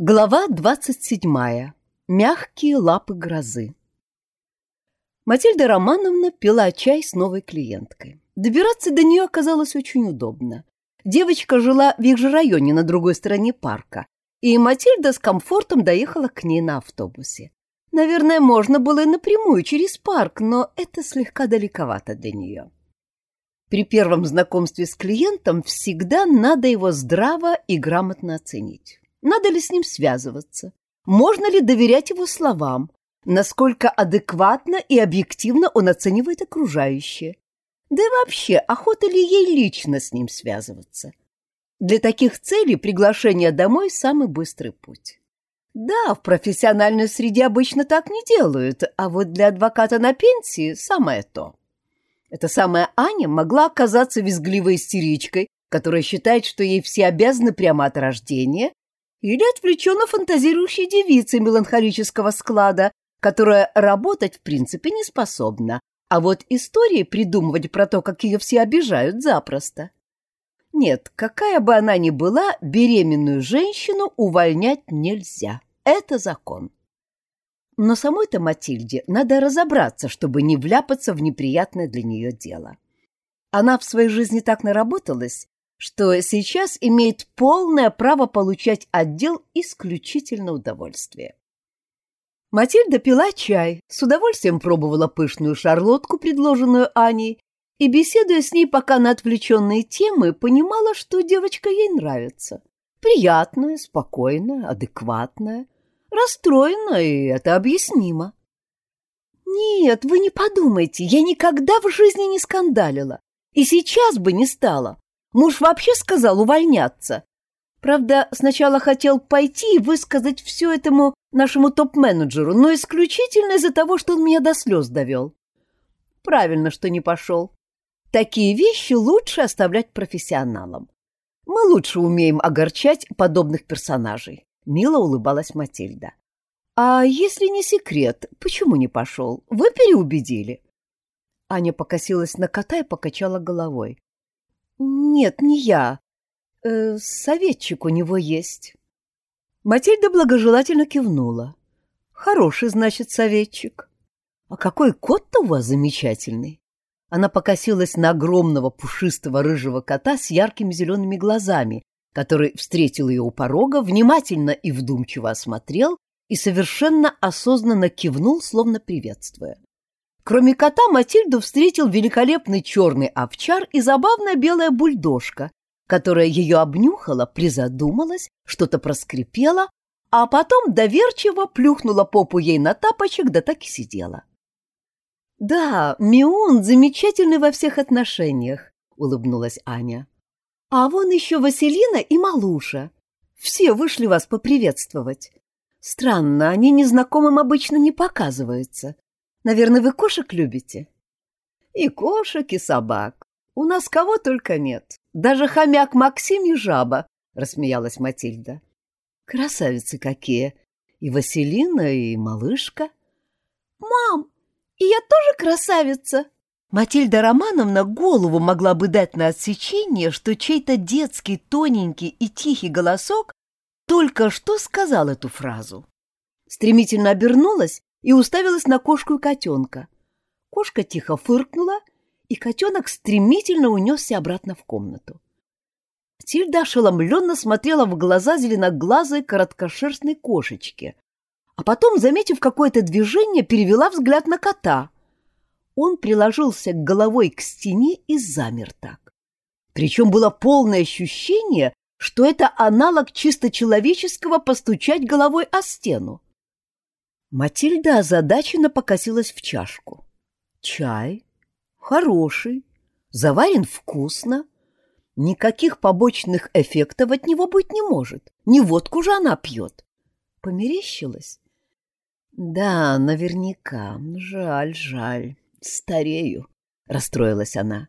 Глава двадцать седьмая. Мягкие лапы грозы. Матильда Романовна пила чай с новой клиенткой. Добираться до нее оказалось очень удобно. Девочка жила в их же районе на другой стороне парка, и Матильда с комфортом доехала к ней на автобусе. Наверное, можно было и напрямую через парк, но это слегка далековато для нее. При первом знакомстве с клиентом всегда надо его здраво и грамотно оценить. Надо ли с ним связываться? Можно ли доверять его словам? Насколько адекватно и объективно он оценивает окружающее? Да и вообще, охота ли ей лично с ним связываться? Для таких целей приглашение домой – самый быстрый путь. Да, в профессиональной среде обычно так не делают, а вот для адвоката на пенсии – самое то. Эта самая Аня могла оказаться визгливой истеричкой, которая считает, что ей все обязаны прямо от рождения, или отвлеченно фантазирующей девицей меланхолического склада, которая работать в принципе не способна, а вот истории придумывать про то, как ее все обижают, запросто. Нет, какая бы она ни была, беременную женщину увольнять нельзя. Это закон. Но самой-то Матильде надо разобраться, чтобы не вляпаться в неприятное для нее дело. Она в своей жизни так наработалась, что сейчас имеет полное право получать отдел исключительно удовольствия. Матильда пила чай, с удовольствием пробовала пышную шарлотку, предложенную Аней, и, беседуя с ней пока на отвлеченные темы, понимала, что девочка ей нравится. Приятная, спокойная, адекватная, расстроена, и это объяснимо. «Нет, вы не подумайте, я никогда в жизни не скандалила, и сейчас бы не стала. Муж вообще сказал увольняться. Правда, сначала хотел пойти и высказать все этому нашему топ-менеджеру, но исключительно из-за того, что он меня до слез довел. Правильно, что не пошел. Такие вещи лучше оставлять профессионалам. Мы лучше умеем огорчать подобных персонажей. Мило улыбалась Матильда. А если не секрет, почему не пошел? Вы переубедили. Аня покосилась на кота и покачала головой. «Нет, не я. Э, советчик у него есть». Матильда благожелательно кивнула. «Хороший, значит, советчик. А какой кот-то у вас замечательный!» Она покосилась на огромного пушистого рыжего кота с яркими зелеными глазами, который встретил ее у порога, внимательно и вдумчиво осмотрел и совершенно осознанно кивнул, словно приветствуя. Кроме кота Матильду встретил великолепный черный овчар и забавная белая бульдожка, которая ее обнюхала, призадумалась, что-то проскрипела, а потом доверчиво плюхнула попу ей на тапочек, да так и сидела. «Да, Мион замечательный во всех отношениях», — улыбнулась Аня. «А вон еще Василина и Малуша. Все вышли вас поприветствовать. Странно, они незнакомым обычно не показываются. Наверное, вы кошек любите? И кошек, и собак. У нас кого только нет. Даже хомяк Максим и жаба, рассмеялась Матильда. Красавицы какие! И Василина, и малышка. Мам, и я тоже красавица! Матильда Романовна голову могла бы дать на отсечение, что чей-то детский, тоненький и тихий голосок только что сказал эту фразу. Стремительно обернулась и уставилась на кошку и котенка. Кошка тихо фыркнула, и котенок стремительно унесся обратно в комнату. Тильда ошеломленно смотрела в глаза зеленоглазой короткошерстной кошечки, а потом, заметив какое-то движение, перевела взгляд на кота. Он приложился головой к стене и замер так. Причем было полное ощущение, что это аналог чисто человеческого постучать головой о стену. Матильда озадаченно покосилась в чашку. Чай хороший, заварен вкусно. Никаких побочных эффектов от него быть не может. Не водку же она пьет. Померещилась? Да, наверняка. Жаль, жаль. Старею, расстроилась она.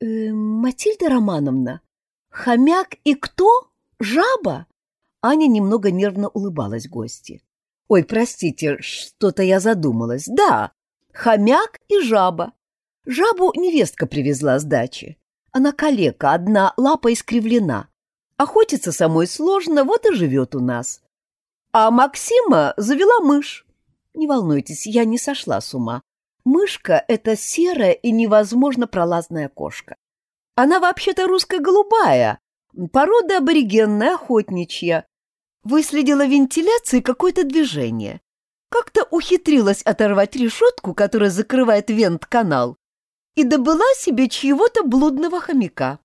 Э, Матильда Романовна, хомяк и кто? Жаба? Аня немного нервно улыбалась гости. Ой, простите, что-то я задумалась. Да, хомяк и жаба. Жабу невестка привезла с дачи. Она калека, одна лапа искривлена. Охотиться самой сложно, вот и живет у нас. А Максима завела мышь. Не волнуйтесь, я не сошла с ума. Мышка — это серая и невозможно пролазная кошка. Она вообще-то русская голубая, порода аборигенная, охотничья. Выследила вентиляции какое-то движение. Как-то ухитрилась оторвать решетку, которая закрывает вент-канал, и добыла себе чьего-то блудного хомяка.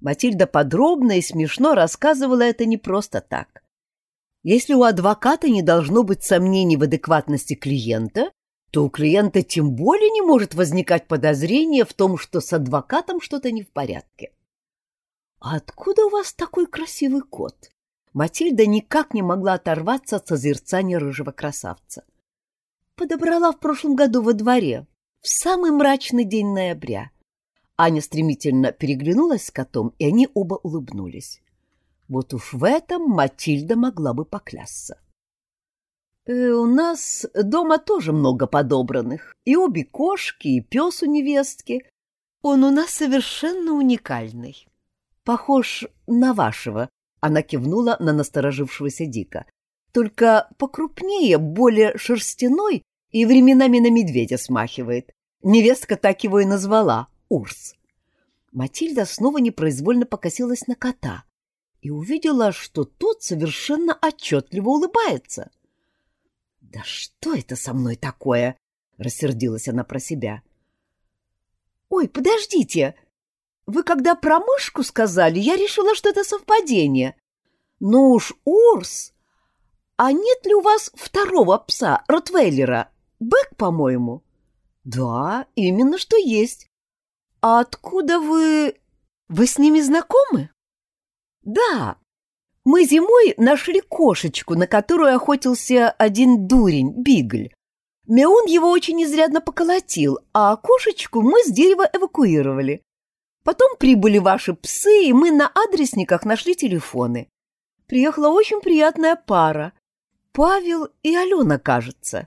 Матильда подробно и смешно рассказывала это не просто так. Если у адвоката не должно быть сомнений в адекватности клиента, то у клиента тем более не может возникать подозрение в том, что с адвокатом что-то не в порядке. «А откуда у вас такой красивый кот?» Матильда никак не могла оторваться от созерцания рыжего красавца. Подобрала в прошлом году во дворе, в самый мрачный день ноября. Аня стремительно переглянулась с котом, и они оба улыбнулись. Вот уж в этом Матильда могла бы поклясться. Э, «У нас дома тоже много подобранных. И обе кошки, и пес у невестки. Он у нас совершенно уникальный. Похож на вашего», — она кивнула на насторожившегося Дика. «Только покрупнее, более шерстяной и временами на медведя смахивает. Невестка так его и назвала — Урс». Матильда снова непроизвольно покосилась на кота и увидела, что тот совершенно отчетливо улыбается. «Да что это со мной такое?» — рассердилась она про себя. «Ой, подождите! Вы когда про мышку сказали, я решила, что это совпадение. Ну уж, Урс! А нет ли у вас второго пса, Ротвейлера? Бэк, по-моему?» «Да, именно что есть. А откуда вы... Вы с ними знакомы?» «Да, мы зимой нашли кошечку, на которую охотился один дурень, Бигль. Меун его очень изрядно поколотил, а кошечку мы с дерева эвакуировали. Потом прибыли ваши псы, и мы на адресниках нашли телефоны. Приехала очень приятная пара. Павел и Алена, кажется.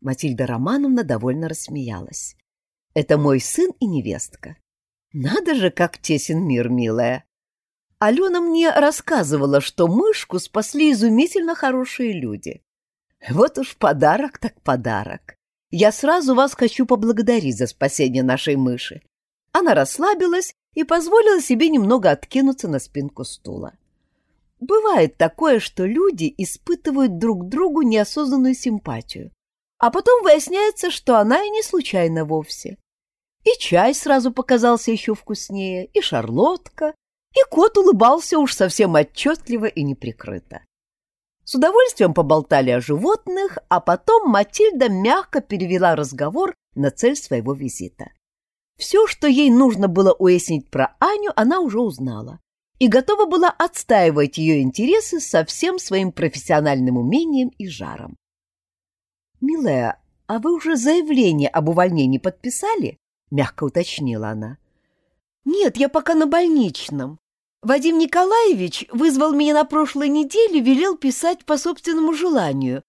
Матильда Романовна довольно рассмеялась. Это мой сын и невестка. Надо же, как тесен мир, милая. Алена мне рассказывала, что мышку спасли изумительно хорошие люди. Вот уж подарок так подарок. Я сразу вас хочу поблагодарить за спасение нашей мыши. Она расслабилась и позволила себе немного откинуться на спинку стула. Бывает такое, что люди испытывают друг другу неосознанную симпатию, а потом выясняется, что она и не случайна вовсе. И чай сразу показался еще вкуснее, и шарлотка, и кот улыбался уж совсем отчетливо и неприкрыто. С удовольствием поболтали о животных, а потом Матильда мягко перевела разговор на цель своего визита. Все, что ей нужно было уяснить про Аню, она уже узнала и готова была отстаивать ее интересы со всем своим профессиональным умением и жаром. «Милая, а вы уже заявление об увольнении подписали?» — мягко уточнила она. «Нет, я пока на больничном. Вадим Николаевич вызвал меня на прошлой неделе, велел писать по собственному желанию.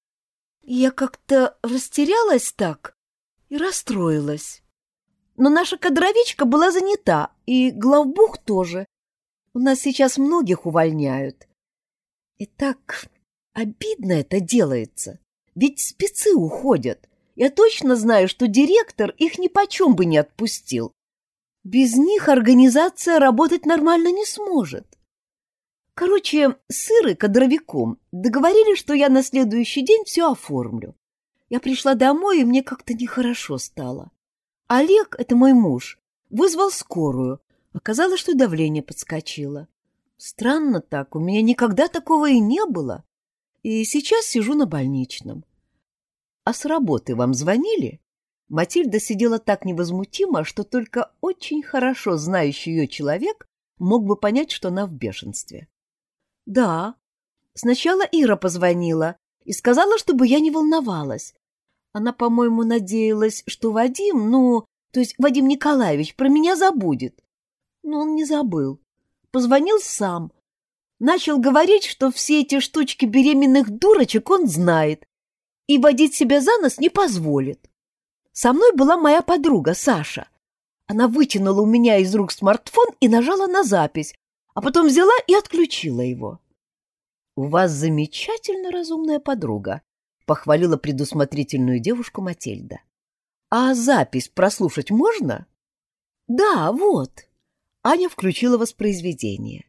Я как-то растерялась так и расстроилась. Но наша кадровичка была занята, и главбух тоже. У нас сейчас многих увольняют. И так обидно это делается, ведь спецы уходят. Я точно знаю, что директор их ни почем бы не отпустил. Без них организация работать нормально не сможет. Короче, с Ирой кадровиком договорились, что я на следующий день все оформлю. Я пришла домой, и мне как-то нехорошо стало. Олег, это мой муж, вызвал скорую. Оказалось, что давление подскочило. Странно так, у меня никогда такого и не было. И сейчас сижу на больничном. А с работы вам звонили? Матильда сидела так невозмутимо, что только очень хорошо знающий ее человек мог бы понять, что она в бешенстве. «Да. Сначала Ира позвонила и сказала, чтобы я не волновалась. Она, по-моему, надеялась, что Вадим, ну, то есть Вадим Николаевич, про меня забудет. Но он не забыл. Позвонил сам. Начал говорить, что все эти штучки беременных дурочек он знает и водить себя за нос не позволит. Со мной была моя подруга Саша. Она вытянула у меня из рук смартфон и нажала на запись, а потом взяла и отключила его. «У вас замечательно разумная подруга», — похвалила предусмотрительную девушку Матильда. «А запись прослушать можно?» «Да, вот». Аня включила воспроизведение.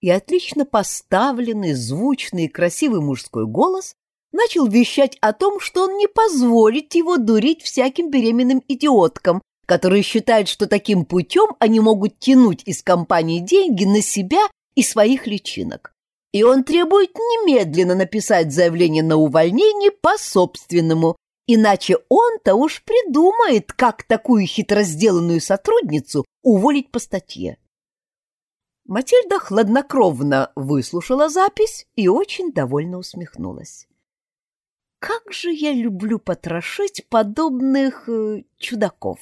И отлично поставленный, звучный и красивый мужской голос начал вещать о том, что он не позволит его дурить всяким беременным идиоткам, которые считают, что таким путем они могут тянуть из компании деньги на себя и своих личинок. И он требует немедленно написать заявление на увольнение по собственному, иначе он-то уж придумает, как такую хитро сделанную сотрудницу уволить по статье. Матильда хладнокровно выслушала запись и очень довольно усмехнулась. Как же я люблю потрошить подобных э, чудаков!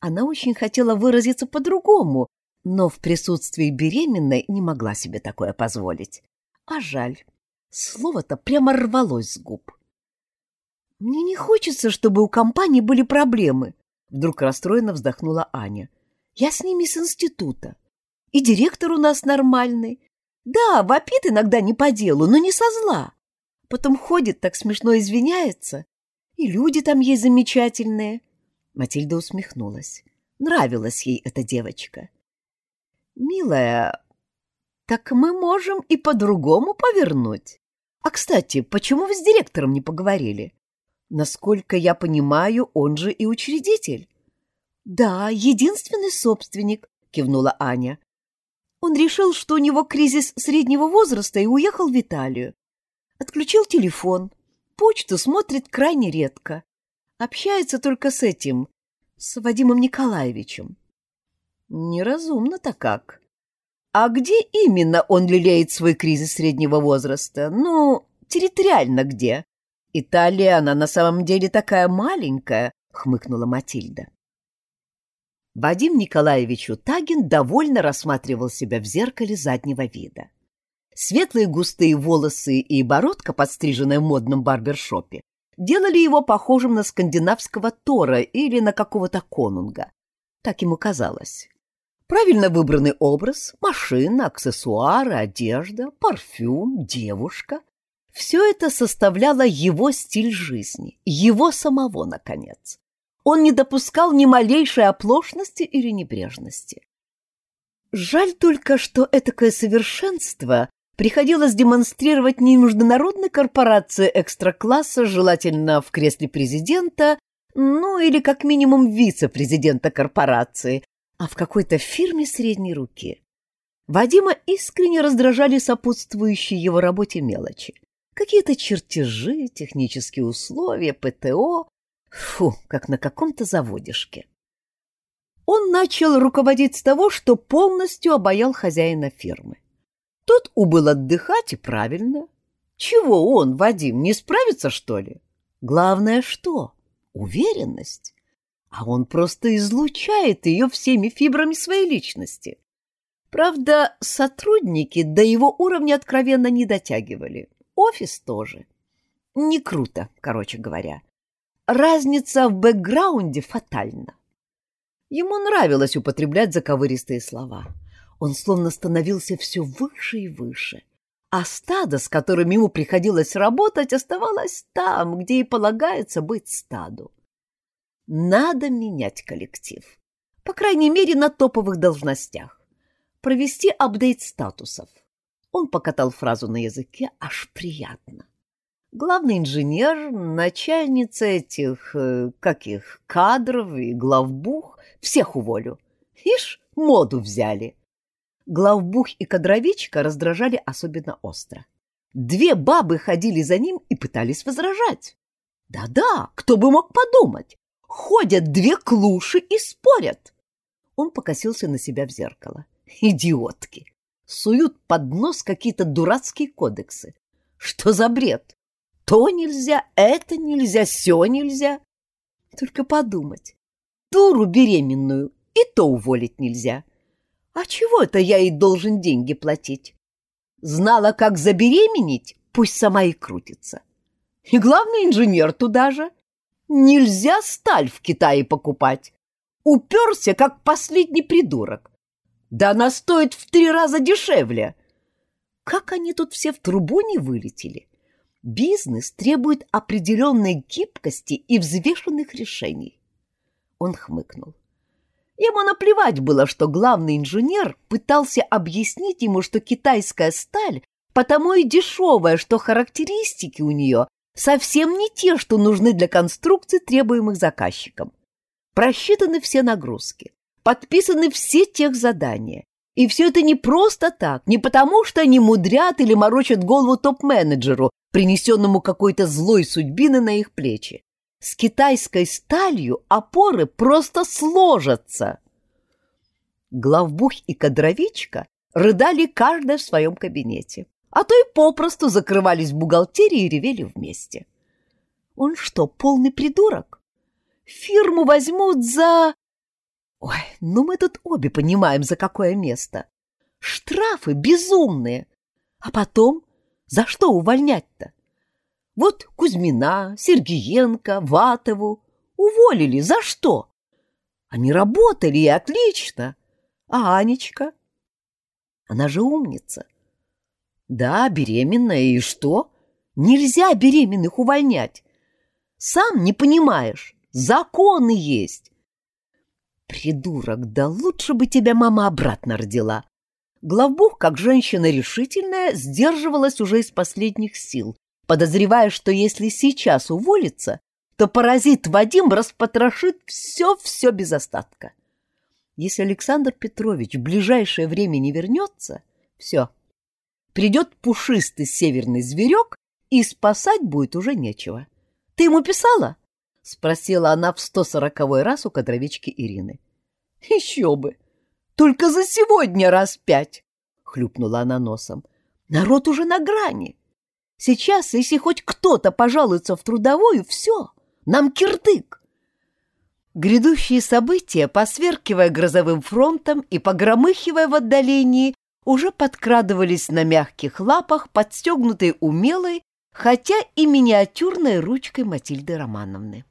Она очень хотела выразиться по-другому, но в присутствии беременной не могла себе такое позволить. А жаль, слово-то прямо рвалось с губ. «Мне не хочется, чтобы у компании были проблемы», — вдруг расстроенно вздохнула Аня. «Я с ними с института. И директор у нас нормальный. Да, вопит иногда не по делу, но не со зла. Потом ходит, так смешно извиняется. И люди там есть замечательные. Матильда усмехнулась. Нравилась ей эта девочка. «Милая, так мы можем и по-другому повернуть. А, кстати, почему вы с директором не поговорили? Насколько я понимаю, он же и учредитель». «Да, единственный собственник», — кивнула Аня. Он решил, что у него кризис среднего возраста и уехал в Италию. Отключил телефон, почту смотрит крайне редко. Общается только с этим, с Вадимом Николаевичем. Неразумно-то как. А где именно он лелеет свой кризис среднего возраста? Ну, территориально где? Италия, она на самом деле такая маленькая, хмыкнула Матильда. Вадим Николаевич Утагин довольно рассматривал себя в зеркале заднего вида. Светлые густые волосы и бородка, подстриженная в модном барбершопе, делали его похожим на скандинавского Тора или на какого-то конунга. Так ему казалось. Правильно выбранный образ, машина, аксессуары, одежда, парфюм, девушка — все это составляло его стиль жизни, его самого, наконец. Он не допускал ни малейшей оплошности или небрежности. Жаль только, что этакое совершенство приходилось демонстрировать не международной корпорации экстра-класса, желательно в кресле президента, ну или как минимум вице-президента корпорации, а в какой-то фирме средней руки. Вадима искренне раздражали сопутствующие его работе мелочи. Какие-то чертежи, технические условия, ПТО. Фу, как на каком-то заводишке. Он начал руководить с того, что полностью обаял хозяина фирмы. Тот убыл отдыхать, и правильно. Чего он, Вадим, не справится, что ли? Главное что? Уверенность. А он просто излучает ее всеми фибрами своей личности. Правда, сотрудники до его уровня откровенно не дотягивали. Офис тоже. Не круто, короче говоря. Разница в бэкграунде фатальна. Ему нравилось употреблять заковыристые слова — он словно становился все выше и выше, а стадо, с которым ему приходилось работать, оставалось там, где и полагается быть стаду. Надо менять коллектив, по крайней мере, на топовых должностях, провести апдейт статусов. Он покатал фразу на языке, аж приятно. Главный инженер, начальница этих, э, каких, кадров и главбух, всех уволю. Ишь, моду взяли. Главбух и кадровичка раздражали особенно остро. Две бабы ходили за ним и пытались возражать. Да-да, кто бы мог подумать. Ходят две клуши и спорят. Он покосился на себя в зеркало. Идиотки! Суют под нос какие-то дурацкие кодексы. Что за бред? То нельзя, это нельзя, все нельзя. Только подумать. Дуру беременную и то уволить нельзя. А чего это я ей должен деньги платить? Знала, как забеременеть, пусть сама и крутится. И главный инженер туда же. Нельзя сталь в Китае покупать. Уперся, как последний придурок. Да она стоит в три раза дешевле. как они тут все в трубу не вылетели? Бизнес требует определенной гибкости и взвешенных решений. Он хмыкнул. Ему наплевать было, что главный инженер пытался объяснить ему, что китайская сталь потому и дешевая, что характеристики у нее совсем не те, что нужны для конструкции, требуемых заказчиком. Просчитаны все нагрузки, подписаны все тех задания. И все это не просто так, не потому, что они мудрят или морочат голову топ-менеджеру, принесенному какой-то злой судьбины на их плечи. С китайской сталью опоры просто сложатся. Главбух и кадровичка рыдали каждая в своем кабинете а то и попросту закрывались в бухгалтерии и ревели вместе. Он что, полный придурок? Фирму возьмут за... Ой, ну мы тут обе понимаем, за какое место. Штрафы безумные. А потом, за что увольнять-то? Вот Кузьмина, Сергеенко, Ватову уволили. За что? Они работали и отлично. А Анечка? Она же умница. Да, беременная, и что? Нельзя беременных увольнять. Сам не понимаешь, законы есть. Придурок, да лучше бы тебя мама обратно родила. Главбух, как женщина решительная, сдерживалась уже из последних сил, подозревая, что если сейчас уволится, то паразит Вадим распотрошит все-все без остатка. Если Александр Петрович в ближайшее время не вернется, все, Придет пушистый северный зверек, и спасать будет уже нечего. Ты ему писала? — спросила она в сто сороковой раз у кадровички Ирины. — Еще бы! Только за сегодня раз пять! — хлюпнула она носом. — Народ уже на грани. Сейчас, если хоть кто-то пожалуется в трудовую, все, нам кирдык. Грядущие события, посверкивая грозовым фронтом и погромыхивая в отдалении, уже подкрадывались на мягких лапах, подстегнутые умелой, хотя и миниатюрной ручкой Матильды Романовны.